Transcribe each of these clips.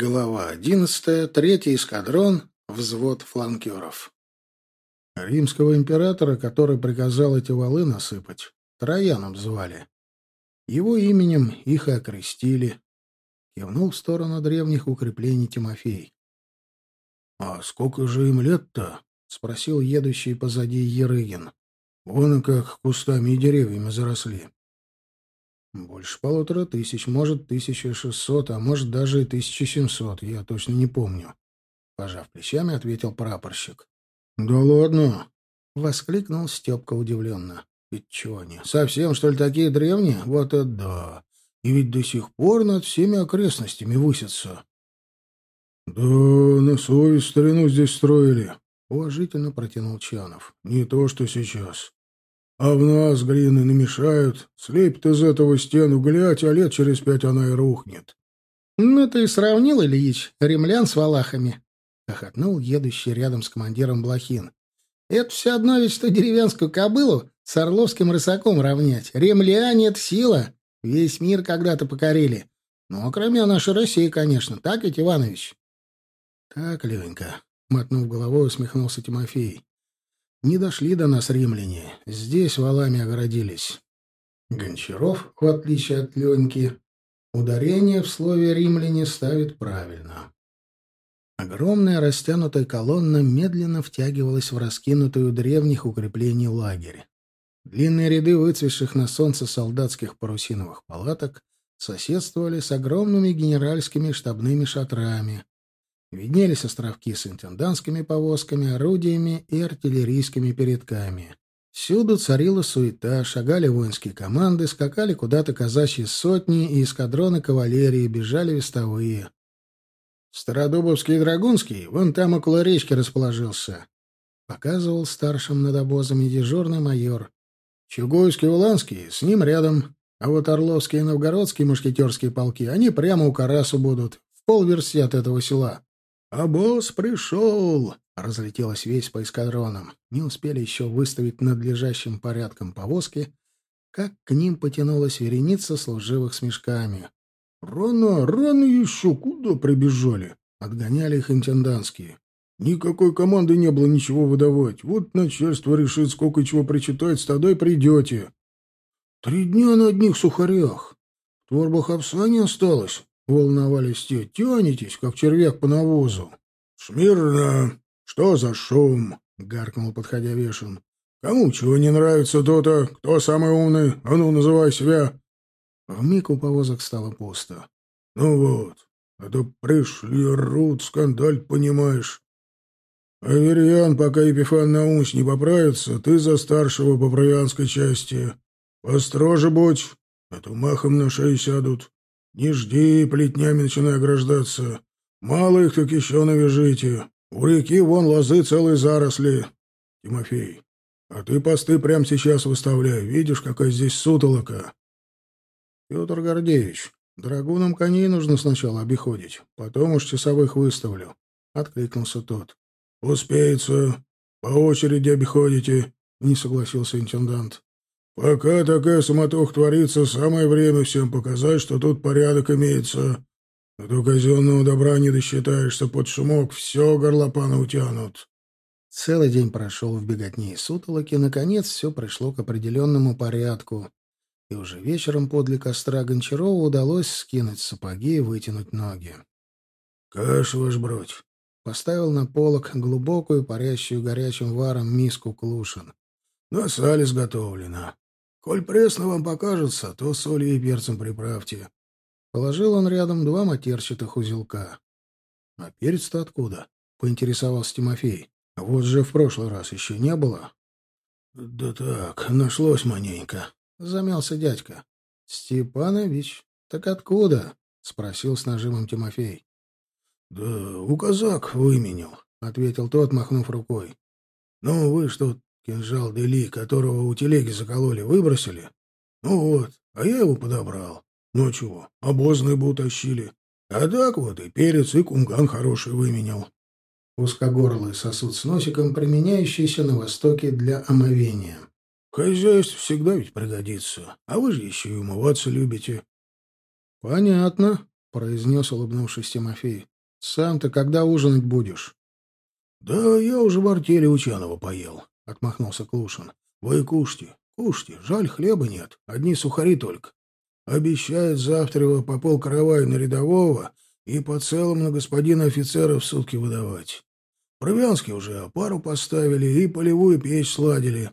Глава одиннадцатая. Третий эскадрон. Взвод фланкеров. Римского императора, который приказал эти валы насыпать, Трояном звали. Его именем их и окрестили. Кивнул в сторону древних укреплений Тимофей. — А сколько же им лет-то? — спросил едущий позади Ерыгин. — Вон как кустами и деревьями заросли. Больше полутора тысяч, может, тысяча шестьсот, а может, даже и тысяча семьсот, я точно не помню. Пожав плечами, ответил прапорщик. — Да ладно! — воскликнул Степка удивленно. — Ведь чего они, совсем, что ли, такие древние? Вот это да! И ведь до сих пор над всеми окрестностями высятся. — Да на совесть старину здесь строили, — уважительно протянул Чанов. — Не то, что сейчас. А в нас глины намешают, слепит из этого стену, глядь, а лет через пять она и рухнет. — Ну ты сравнил, Ильич, римлян с валахами? — хохотнул едущий рядом с командиром Блохин. — Это все одно ведь, что деревенскую кобылу с орловским рысаком равнять. Римляне — это сила. Весь мир когда-то покорили. Ну, кроме нашей России, конечно. Так ведь, Иванович? — Так, Ленька, — мотнув головой, усмехнулся Тимофей. Не дошли до нас римляне. Здесь валами огородились. Гончаров, в отличие от Леньки, ударение в слове «римляне» ставит правильно. Огромная растянутая колонна медленно втягивалась в раскинутую древних укреплений лагерь. Длинные ряды выцветших на солнце солдатских парусиновых палаток соседствовали с огромными генеральскими штабными шатрами, Виднелись островки с интендантскими повозками, орудиями и артиллерийскими передками. Всюду царила суета, шагали воинские команды, скакали куда-то казачьи сотни и эскадроны кавалерии, бежали вестовые. «Стародубовский и Драгунский вон там около речки расположился», — показывал старшим над обозами дежурный майор. «Чугуйский и Уланский с ним рядом, а вот Орловские и Новгородские мушкетерские полки, они прямо у Карасу будут, в полверсти от этого села». «А босс пришел!» — разлетелась весь по эскадронам. Не успели еще выставить надлежащим порядком повозки, как к ним потянулась вереница служивых с мешками. «Рано, рано еще! Куда прибежали?» — отгоняли их интендантские. «Никакой команды не было ничего выдавать. Вот начальство решит, сколько чего причитать, тогда и придете». «Три дня на одних сухарях. В торбах овса не осталось. Волновались те. Тянетесь, как червяк по навозу. — Смирно! Что за шум? — гаркнул, подходя Вешен. — Кому чего не нравится, то-то. Кто самый умный? А ну, называй себя. Вмиг у повозок стало пусто. — Ну вот, а то пришли, рут, скандаль, понимаешь. Аверьян, пока Епифан Наумыч не поправится, ты за старшего по провианской части. Построже будь, а то махом на шею сядут. Не жди, плетнями начинай ограждаться. Мало их так еще навяжите. У реки вон лозы целые заросли. Тимофей, а ты посты прямо сейчас выставляй. Видишь, какая здесь сутолока. Петр Гордеевич, драгунам коней нужно сначала обиходить, потом уж часовых выставлю. Откликнулся тот. Успеется. По очереди обиходите, не согласился интендант. Пока такая суматоха творится, самое время всем показать, что тут порядок имеется. А то казенного добра не досчитаешься под шумок, все горлопаны утянут. Целый день прошел в беготне и сутолоке, наконец все пришло к определенному порядку. И уже вечером подле костра Гончарова удалось скинуть сапоги и вытянуть ноги. — Каш, ваш бродь! — поставил на полок глубокую, парящую горячим варом миску Клушин. — На сале сготовлено. Коль пресно вам покажется, то солью и перцем приправьте. Положил он рядом два матерчатых узелка. — А перец-то откуда? — поинтересовался Тимофей. — Вот же в прошлый раз еще не было. — Да так, нашлось маненько, — замялся дядька. — Степанович, так откуда? — спросил с нажимом Тимофей. — Да у казак выменил, — ответил тот, махнув рукой. — Ну, вы что Кинжал Дели, которого у телеги закололи, выбросили? Ну вот, а я его подобрал. Ну чего, обозные бы утащили. А так вот и перец, и кунган хороший выменял. Узкогорлый сосуд с носиком, применяющийся на Востоке для омовения. Хозяйство всегда ведь пригодится, а вы же еще и умываться любите. — Понятно, — произнес, улыбнувшись Тимофей. — Сам ты когда ужинать будешь? — Да я уже в артели Учанова поел, — отмахнулся Клушин. — Вы кушайте, кушайте. Жаль, хлеба нет, одни сухари только. Обещает завтра его по полкровай на рядового и по целому на господина офицера в сутки выдавать. Провянский уже пару поставили и полевую печь сладили.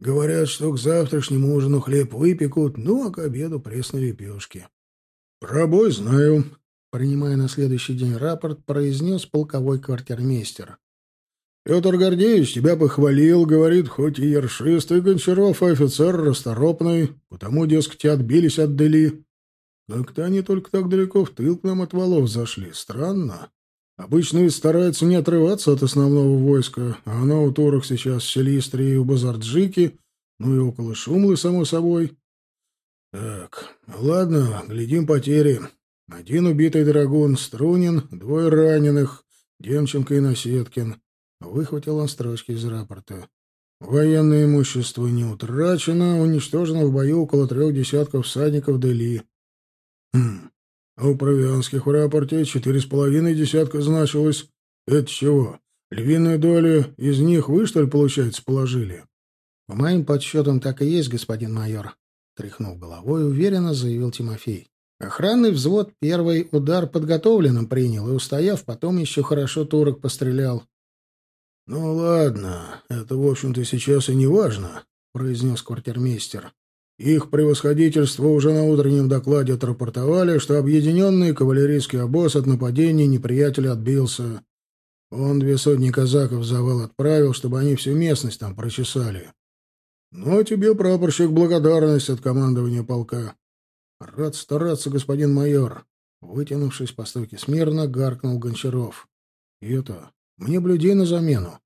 Говорят, что к завтрашнему ужину хлеб выпекут, ну, а к обеду пресные лепешки. — Пробой знаю, — принимая на следующий день рапорт, произнес полковой квартирмейстер. — Петр Гордеевич тебя похвалил, говорит, хоть и ершистый Гончаров, а офицер расторопный, потому, дескать, отбились от Дели. Как-то они только так далеко в тыл к нам от валов зашли. Странно. Обычно ведь стараются не отрываться от основного войска, а оно у турок сейчас в Селистре и у Базарджики, ну и около Шумлы, само собой. Так, ладно, глядим потери. Один убитый драгун, Струнин, двое раненых, Демченко и Насеткин. Выхватил он строчки из рапорта. Военное имущество не утрачено, уничтожено в бою около трех десятков всадников Дели. Хм, а у Провианских в рапорте четыре с половиной десятка значилось. Это чего? Львиную долю из них вы, что ли, получается, положили? — По моим подсчетам так и есть, господин майор. Тряхнув головой, уверенно заявил Тимофей. Охранный взвод первый удар подготовленным принял и, устояв, потом еще хорошо турок пострелял. — Ну ладно, это, в общем-то, сейчас и не важно, — произнес квартирмейстер. Их превосходительство уже на утреннем докладе отрапортовали, что объединенный кавалерийский обоз от нападения неприятеля отбился. Он две сотни казаков завал отправил, чтобы они всю местность там прочесали. Ну, а тебе, прапорщик, благодарность от командования полка. Рад стараться, господин майор. Вытянувшись по стойке смирно, гаркнул Гончаров. И это, мне б людей на замену.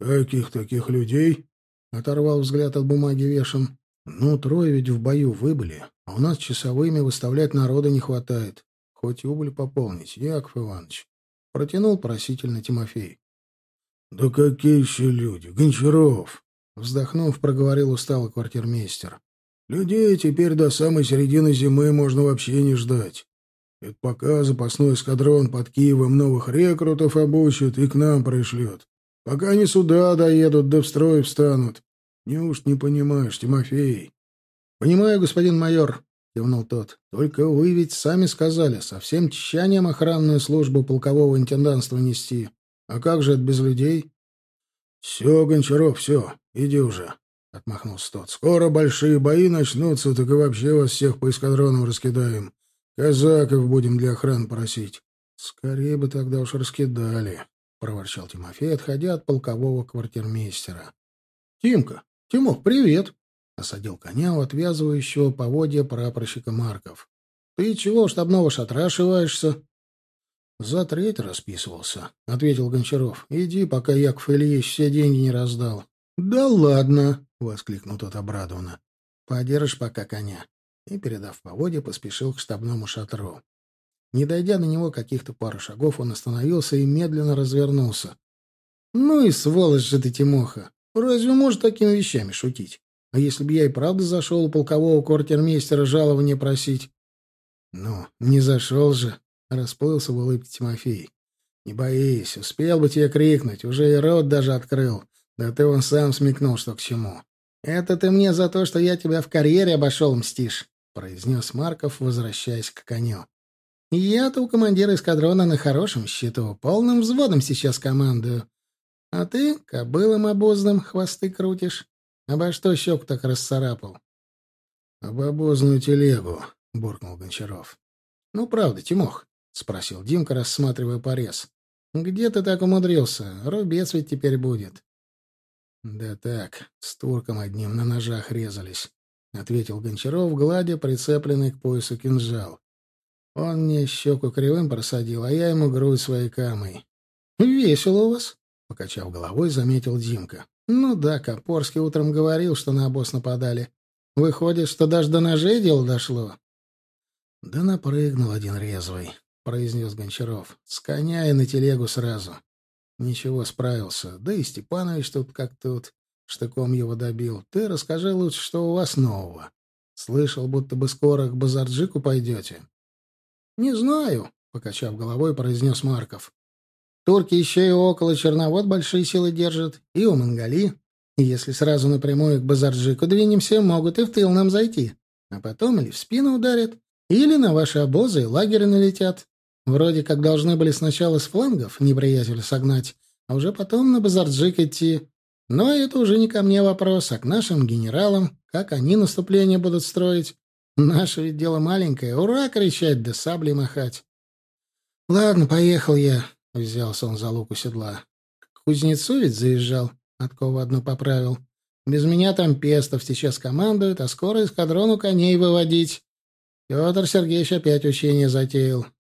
Каких таких людей? Оторвал взгляд от бумаги Вешен. Ну, трое ведь в бою выбыли, а у нас часовыми выставлять народа не хватает. Хоть убыль пополнить, Яков Иванович. Протянул просительно Тимофей. — Да какие еще люди? Гончаров! Вздохнув, проговорил устало квартирмейстер. — Людей теперь до самой середины зимы можно вообще не ждать. Это пока запасной эскадрон под Киевом новых рекрутов обучит и к нам пришлет. Пока они сюда доедут, да в строй встанут. Неужто не понимаешь, Тимофей? — Понимаю, господин майор, — кивнул тот. — Только вы ведь сами сказали, со всем тщанием охранную службу полкового интенданства нести. А как же это без людей? — Все, Гончаров, все, иди уже, — отмахнулся тот. — Скоро большие бои начнутся, так и вообще вас всех по эскадронам раскидаем. Казаков будем для охраны просить. — Скорее бы тогда уж раскидали, — проворчал Тимофей, отходя от полкового квартирмейстера. — Тимка, «Тимох, привет!» — осадил коня у отвязывающего поводья прапорщика Марков. «Ты чего штабного шатра ошиваешься?» «За треть расписывался», — ответил Гончаров. «Иди, пока Яков Ильич все деньги не раздал». «Да ладно!» — воскликнул тот обрадованно. «Подержишь пока коня». И, передав поводья, поспешил к штабному шатру. Не дойдя до него каких-то пару шагов, он остановился и медленно развернулся. «Ну и сволочь же ты, Тимоха! Разве может такими вещами шутить? А если бы я и правда зашел у полкового квартирмейстера жалования просить? Ну, не зашел же, расплылся в улыбке Тимофей. Не боись, успел бы тебе крикнуть, уже и рот даже открыл. Да ты он сам смекнул, что к чему. Это ты мне за то, что я тебя в карьере обошел, мстишь, произнес Марков, возвращаясь к коню. Я-то у командира эскадрона на хорошем счету, полным взводом сейчас командую. А ты кобылам обозным хвосты крутишь. Обо что щеку так расцарапал? — Об обозную телегу, — буркнул Гончаров. — Ну, правда, Тимох, — спросил Димка, рассматривая порез. — Где ты так умудрился? Рубец ведь теперь будет. — Да так, с турком одним на ножах резались, — ответил Гончаров, гладя прицепленный к поясу кинжал. Он мне щеку кривым просадил, а я ему грудь своей камой. — Весело у вас, Покачав головой, заметил Димка. «Ну да, Копорский утром говорил, что на обоз нападали. Выходит, что даже до ножей дело дошло». «Да напрыгнул один резвый», — произнес Гончаров. «С коня и на телегу сразу. Ничего, справился. Да и Степанович тут как тут. Штыком его добил. Ты расскажи лучше, что у вас нового. Слышал, будто бы скоро к Базарджику пойдете». Не знаю, покачав головой, произнес Марков. Турки еще и около Черновод большие силы держат, и у Монгали. И если сразу напрямую к Базарджику двинемся, могут и в тыл нам зайти. А потом или в спину ударят, или на ваши обозы и лагеря налетят. Вроде как должны были сначала с флангов неприятеля согнать, а уже потом на Базарджик идти. Но это уже не ко мне вопрос, а к нашим генералам, как они наступление будут строить. Наше ведь дело маленькое, ура кричать да саблей махать. Ладно, поехал я, — взялся он за луку седла. К кузнецу ведь заезжал, откову одну поправил. Без меня там Пестов сейчас командует, а скоро эскадрону коней выводить. Петр Сергеевич опять учение затеял. —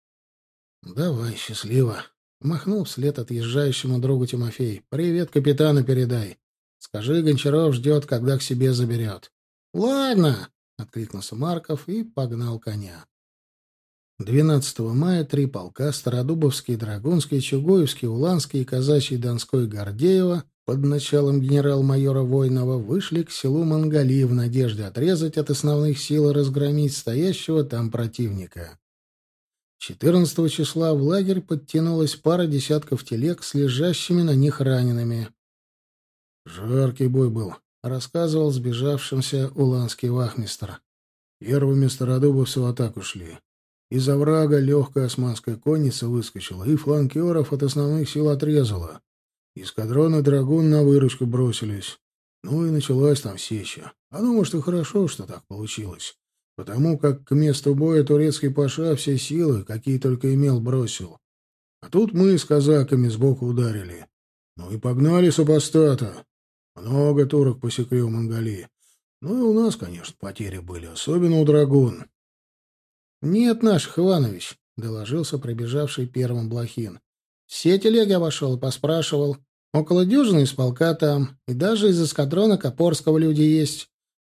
Давай, счастливо. Махнул вслед отъезжающему другу Тимофей. — Привет капитану передай. Скажи, Гончаров ждет, когда к себе заберет. — Ладно, — откликнулся Марков и погнал коня. 12 мая три полка — Стародубовский, Драгунский, Чугуевский, Уланский и Казачий Донской Гордеева под началом генерал-майора Войнова вышли к селу Мангали в надежде отрезать от основных сил и разгромить стоящего там противника. 14 числа в лагерь подтянулась пара десятков телег с лежащими на них ранеными. «Жаркий бой был», — рассказывал сбежавшимся уланский вахмистр. «Первыми стародубовцы в атаку шли. Из оврага легкая османская конница выскочила, и фланкеров от основных сил отрезала. Эскадроны драгун на выручку бросились. Ну и началась там сеча. А ну, может, и хорошо, что так получилось. Потому как к месту боя турецкий паша все силы, какие только имел, бросил. А тут мы с казаками сбоку ударили. Ну и погнали супостата. Много турок посекли у Монголии. Ну и у нас, конечно, потери были, особенно у драгун. — Нет наших, Иванович, — доложился прибежавший первым Блохин. Все телеги обошел и поспрашивал. Около дюжины из полка там, и даже из эскадрона Копорского люди есть.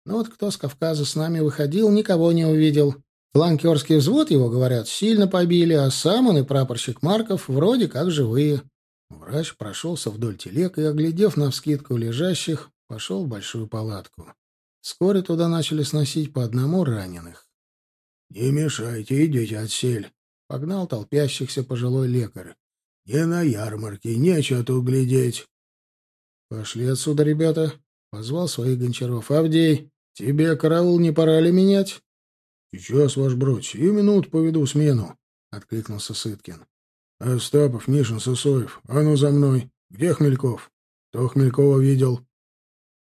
Но вот кто с Кавказа с нами выходил, никого не увидел. Фланкерский взвод его, говорят, сильно побили, а сам он и прапорщик Марков вроде как живые. Врач прошелся вдоль телег и, оглядев навскидку лежащих, пошел в большую палатку. Вскоре туда начали сносить по одному раненых. — Не мешайте, идите отсель, — погнал толпящихся пожилой лекарь. Не на ярмарке, нечего тут глядеть. — Пошли отсюда, ребята, — позвал своих гончаров. — Авдей, тебе караул не пора ли менять? — Сейчас, ваш брат, и минут поведу смену, — откликнулся Сыткин. — Остапов, Мишин, Сысоев, а ну за мной. Где Хмельков? Кто Хмелькова видел?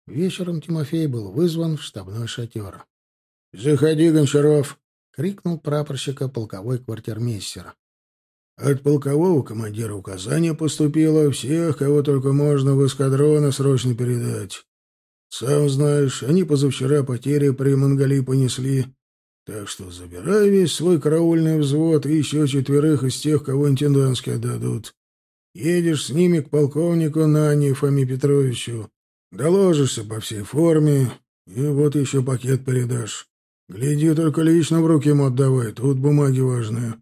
Вечером Тимофей был вызван в штабной шатер. — Заходи, Гончаров! — крикнул прапорщика полковой квартирмейстер. От полкового командира указание поступило всех, кого только можно в эскадрона срочно передать. Сам знаешь, они позавчера потери при Монголии понесли. Так что забирай весь свой караульный взвод и еще четверых из тех, кого интендантски отдадут. Едешь с ними к полковнику Нане Фоме Петровичу. Доложишься по всей форме, и вот еще пакет передашь. Гляди, только лично в руки ему отдавай, тут бумаги важные.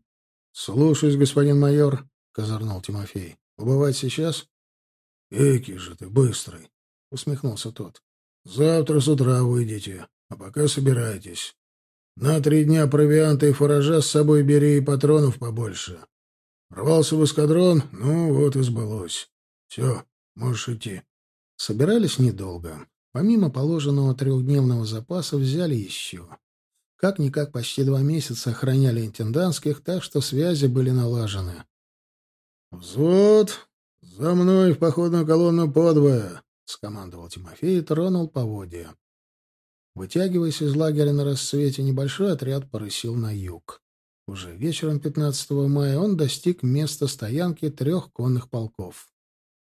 «Слушаюсь, господин майор», — козырнул Тимофей. «Убывать сейчас?» «Эки же ты быстрый», — усмехнулся тот. «Завтра с утра выйдете, а пока собирайтесь. На три дня провианта и фуража с собой бери и патронов побольше. Рвался в эскадрон, ну вот и сбылось. Все, можешь идти». Собирались недолго. Помимо положенного трехдневного запаса взяли еще. Как-никак почти два месяца охраняли интендантских, так что связи были налажены. «Взвод! За мной в походную колонну подвое!» — скомандовал Тимофей и тронул поводья. Вытягиваясь из лагеря на рассвете, небольшой отряд порысил на юг. Уже вечером 15 мая он достиг места стоянки трех конных полков.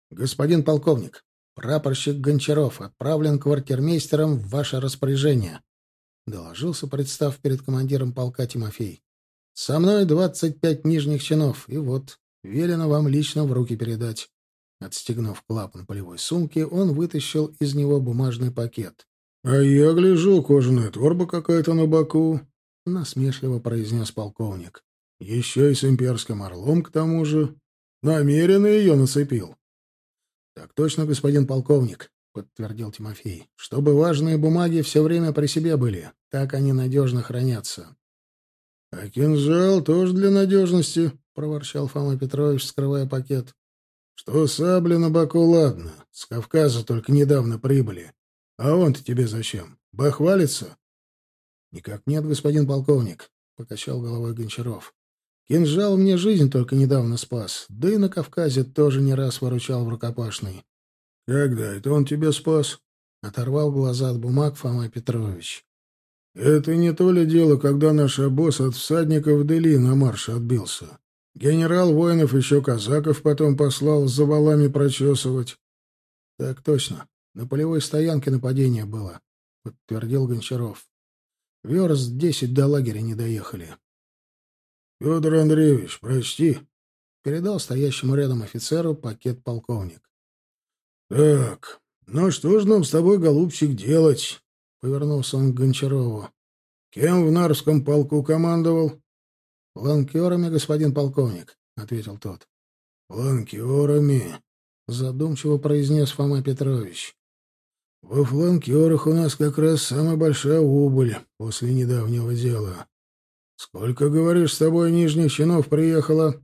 «Господин полковник, прапорщик Гончаров отправлен квартирмейстером в ваше распоряжение», — доложился, представ перед командиром полка Тимофей. «Со мной двадцать пять нижних чинов, и вот, велено вам лично в руки передать». Отстегнув клапан полевой сумки, он вытащил из него бумажный пакет. «А я гляжу, кожаная торба какая-то на боку», — насмешливо произнес полковник. «Еще и с имперским орлом, к тому же. Намеренно ее нацепил». «Так точно, господин полковник», — подтвердил Тимофей, — чтобы важные бумаги все время при себе были. Так они надежно хранятся. А кинжал тоже для надежности, — проворчал Фома Петрович, скрывая пакет. — Что сабли на боку, ладно. С Кавказа только недавно прибыли. А он-то тебе зачем? Бахвалится? — Никак нет, господин полковник, — покачал головой Гончаров. — Кинжал мне жизнь только недавно спас, да и на Кавказе тоже не раз выручал в рукопашный. — Когда это он тебя спас? — оторвал глаза от бумаг Фома Петрович. — Это не то ли дело, когда наш обоз от всадников в Дели на марше отбился. Генерал воинов еще казаков потом послал за валами прочесывать. — Так точно. На полевой стоянке нападение было, — подтвердил Гончаров. Верст десять до лагеря не доехали. — Федор Андреевич, прочти, — передал стоящему рядом офицеру пакет полковник. — Так, ну что же нам с тобой, голубчик, делать? — повернулся он к Гончарову. — Кем в Нарвском полку командовал? «Фланкерами, господин полковник», — ответил тот. «Фланкерами», — задумчиво произнес Фома Петрович. «Во фланкерах у нас как раз самая большая убыль после недавнего дела. Сколько, говоришь, с тобой нижних чинов приехало?»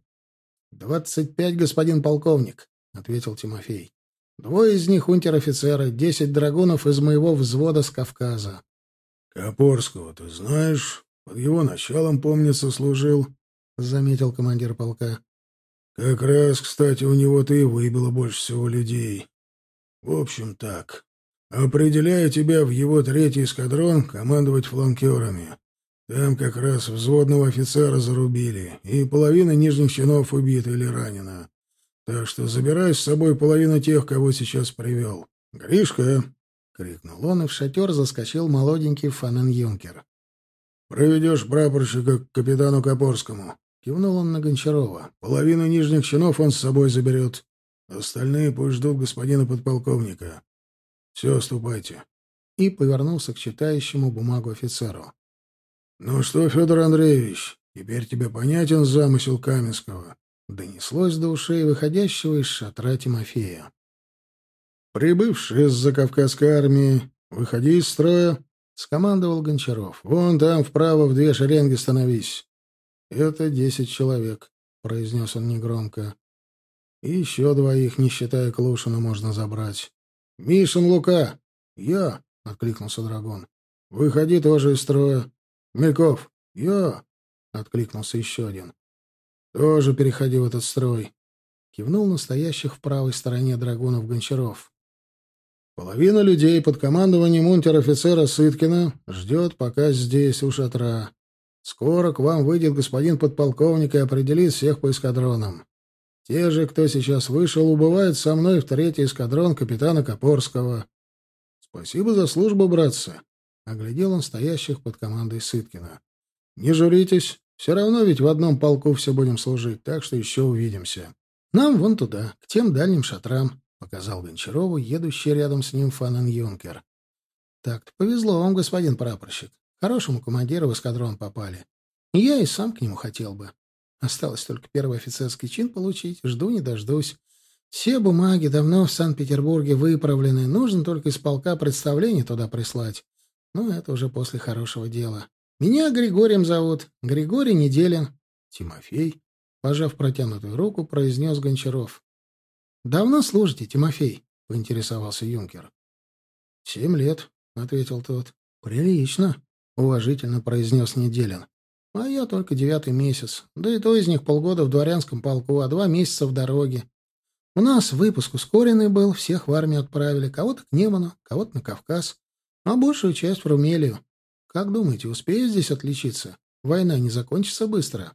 «Двадцать пять, господин полковник», — ответил Тимофей. «Двое из них унтер-офицеры, десять драгунов из моего взвода с Кавказа». «Копорского ты знаешь?» Под его началом, помнится, служил, — заметил командир полка. Как раз, кстати, у него-то и выбило больше всего людей. В общем, так. Определяю тебя в его третий эскадрон командовать фланкерами. Там как раз взводного офицера зарубили, и половина нижних чинов убита или ранена. Так что забирай с собой половину тех, кого сейчас привел. «Гришка!» — крикнул он, и в шатер заскочил молоденький Фанен-юнкер. «Проведешь прапорщика к капитану Копорскому», — кивнул он на Гончарова. «Половину нижних чинов он с собой заберет. Остальные пусть ждут господина подполковника. Все, ступайте». И повернулся к читающему бумагу офицеру. «Ну что, Федор Андреевич, теперь тебе понятен замысел Каменского?» Донеслось до ушей выходящего из шатра Тимофея. Прибывший из Закавказской армии, выходи из строя, — скомандовал Гончаров. «Вон там вправо в две шеренги становись». «Это десять человек», — произнес он негромко. «И еще двоих, не считая Клушина, можно забрать». «Мишин Лука!» «Я!» — откликнулся Драгон. «Выходи тоже из строя». «Мельков!» «Я!» — откликнулся еще один. «Тоже переходи в этот строй», — кивнул настоящих в правой стороне драгунов Гончаров. Половина людей под командованием унтер-офицера Сыткина ждет пока здесь, у шатра. Скоро к вам выйдет господин подполковник и определит всех по эскадронам. Те же, кто сейчас вышел, убывают со мной в третий эскадрон капитана Копорского. Спасибо за службу, братцы. Оглядел он стоящих под командой Сыткина. Не журитесь, все равно ведь в одном полку все будем служить, так что еще увидимся. Нам вон туда, к тем дальним шатрам. — показал Гончарову, едущий рядом с ним Фанен Юнкер. — Так-то повезло вам, господин прапорщик. Хорошему командиру в эскадрон попали. Я и сам к нему хотел бы. Осталось только первый офицерский чин получить. Жду не дождусь. Все бумаги давно в Санкт-Петербурге выправлены. Нужно только из полка представление туда прислать. Но это уже после хорошего дела. Меня Григорием зовут. Григорий Неделин. Тимофей, пожав протянутую руку, произнес Гончаров. «Давно служите, Тимофей?» — поинтересовался юнкер. «Семь лет», — ответил тот. «Прилично», — уважительно произнес Неделин. «А я только девятый месяц. Да и то из них полгода в дворянском полку, а два месяца в дороге. У нас выпуск ускоренный был, всех в армию отправили. Кого-то к Неману, кого-то на Кавказ, а большую часть в Румелию. Как думаете, успею здесь отличиться? Война не закончится быстро?»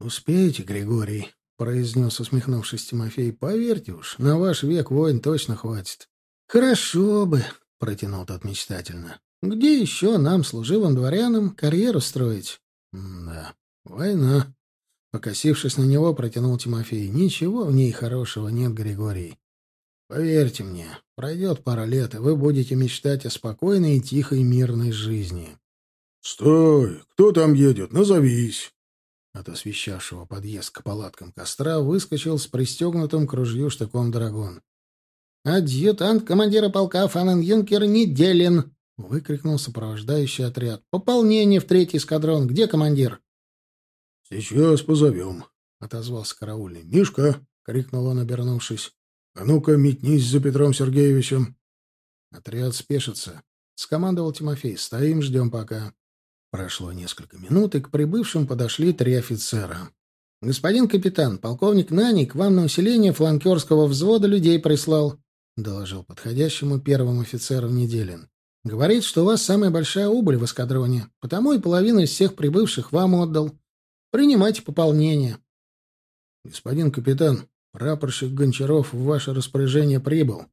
«Успеете, Григорий», — произнес, усмехнувшись Тимофей. — Поверьте уж, на ваш век воин точно хватит. — Хорошо бы, — протянул тот мечтательно. — Где еще нам, служивым дворянам, карьеру строить? — Да, война. Покосившись на него, протянул Тимофей. — Ничего в ней хорошего нет, Григорий. Поверьте мне, пройдет пара лет, и вы будете мечтать о спокойной и тихой мирной жизни. — Стой! Кто там едет? Назовись! От освещавшего подъезд к палаткам костра выскочил с пристегнутым к ружью штыком драгон. «Адъютант командира полка Фанен-Юнкер Неделин!» — выкрикнул сопровождающий отряд. «Пополнение в третий эскадрон. Где командир?» — Сейчас позовем, — отозвался караульный. — Мишка! — крикнул он, обернувшись. — А ну-ка, метнись за Петром Сергеевичем. — Отряд спешится, — скомандовал Тимофей. — Стоим, ждем пока. Прошло несколько минут, и к прибывшим подошли три офицера. — Господин капитан, полковник Нани к вам на усиление фланкерского взвода людей прислал, — доложил подходящему первым офицером Неделин. — Говорит, что у вас самая большая убыль в эскадроне, потому и половину из всех прибывших вам отдал. Принимайте пополнение. — Господин капитан, прапорщик Гончаров в ваше распоряжение прибыл.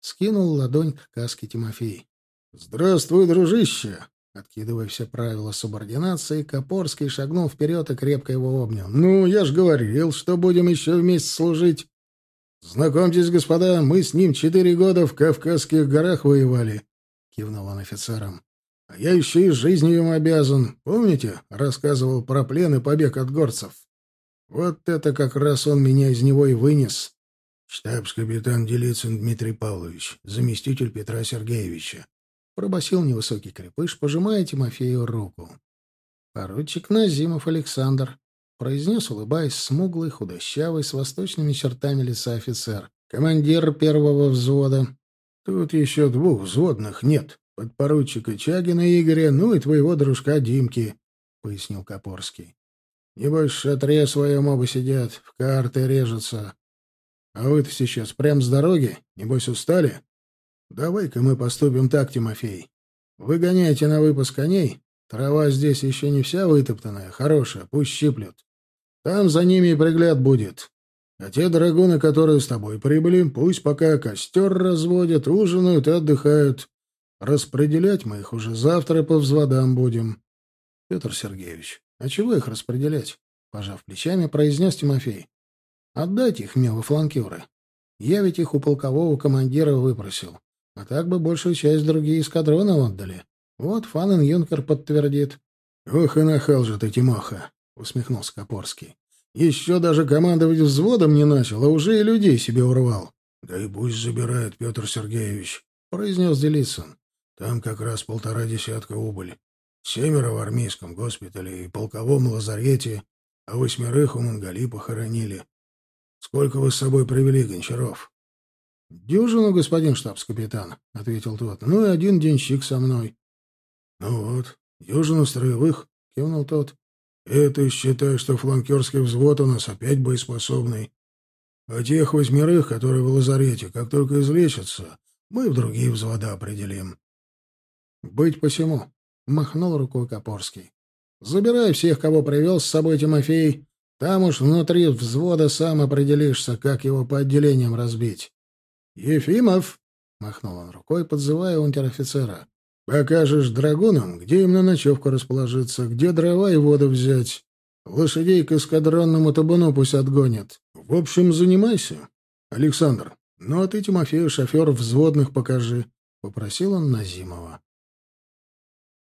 Скинул ладонь к каске Тимофей. — Здравствуй, дружище! Откидывая все правила субординации, Копорский шагнул вперед и крепко его обнял. — Ну, я ж говорил, что будем еще вместе служить. — Знакомьтесь, господа, мы с ним четыре года в Кавказских горах воевали, — кивнул он офицерам. А я еще и жизнью им обязан. Помните, рассказывал про плен и побег от горцев? Вот это как раз он меня из него и вынес. Штабс-капитан Делицын Дмитрий Павлович, заместитель Петра Сергеевича. Пробасил невысокий крепыш, пожимая Тимофею руку. Поручик Назимов Александр, произнес, улыбаясь, смуглый, худощавый, с восточными чертами лица офицер. Командир первого взвода. Тут еще двух взводных нет, подпоручика Чагина Игоря, ну и твоего дружка Димки, — пояснил Копорский. — Небось, в шатре своем оба сидят, в карты режутся. А вы-то сейчас прям с дороги? Небось, устали? Давай-ка мы поступим так, Тимофей. Выгоняйте на выпас коней. Трава здесь еще не вся вытоптанная, хорошая, пусть щиплют. Там за ними и пригляд будет. А те драгуны, которые с тобой прибыли, пусть пока костер разводят, ужинают и отдыхают. Распределять мы их уже завтра по взводам будем. — Петр Сергеевич, а чего их распределять? — пожав плечами, произнес Тимофей. — Отдайте их мне во фланкеры. Я ведь их у полкового командира выпросил. А так бы большую часть другие эскадроны отдали. Вот Фанен Юнкер подтвердит. — Ох и нахал же ты, Тимоха! — усмехнулся Копорский. — Еще даже командовать взводом не начал, а уже и людей себе урвал. — Да и пусть забирает Петр Сергеевич, — произнес Делицын. Там как раз полтора десятка убыли. Семеро в армейском госпитале и полковом лазарете, а восьмерых у Монгали похоронили. Сколько вы с собой привели, Гончаров? — Дюжину, господин штабс-капитан, — ответил тот. — Ну и один денщик со мной. — Ну вот, дюжину строевых, — кивнул тот. — Это считай, что фланкерский взвод у нас опять боеспособный. А тех восьмерых, которые в лазарете, как только излечатся, мы в другие взвода определим. «Быть посему», — махнул рукой Копорский. «Забирай всех, кого привел с собой Тимофей. Там уж внутри взвода сам определишься, как его по отделениям разбить». «Ефимов!» — махнул он рукой, подзывая унтер-офицера. «Покажешь драгунам, где им на ночевку расположиться, где дрова и воду взять. Лошадей к эскадронному табуну пусть отгонят. В общем, занимайся. Александр, ну а ты, Тимофею, шофер взводных покажи», — попросил он Назимова.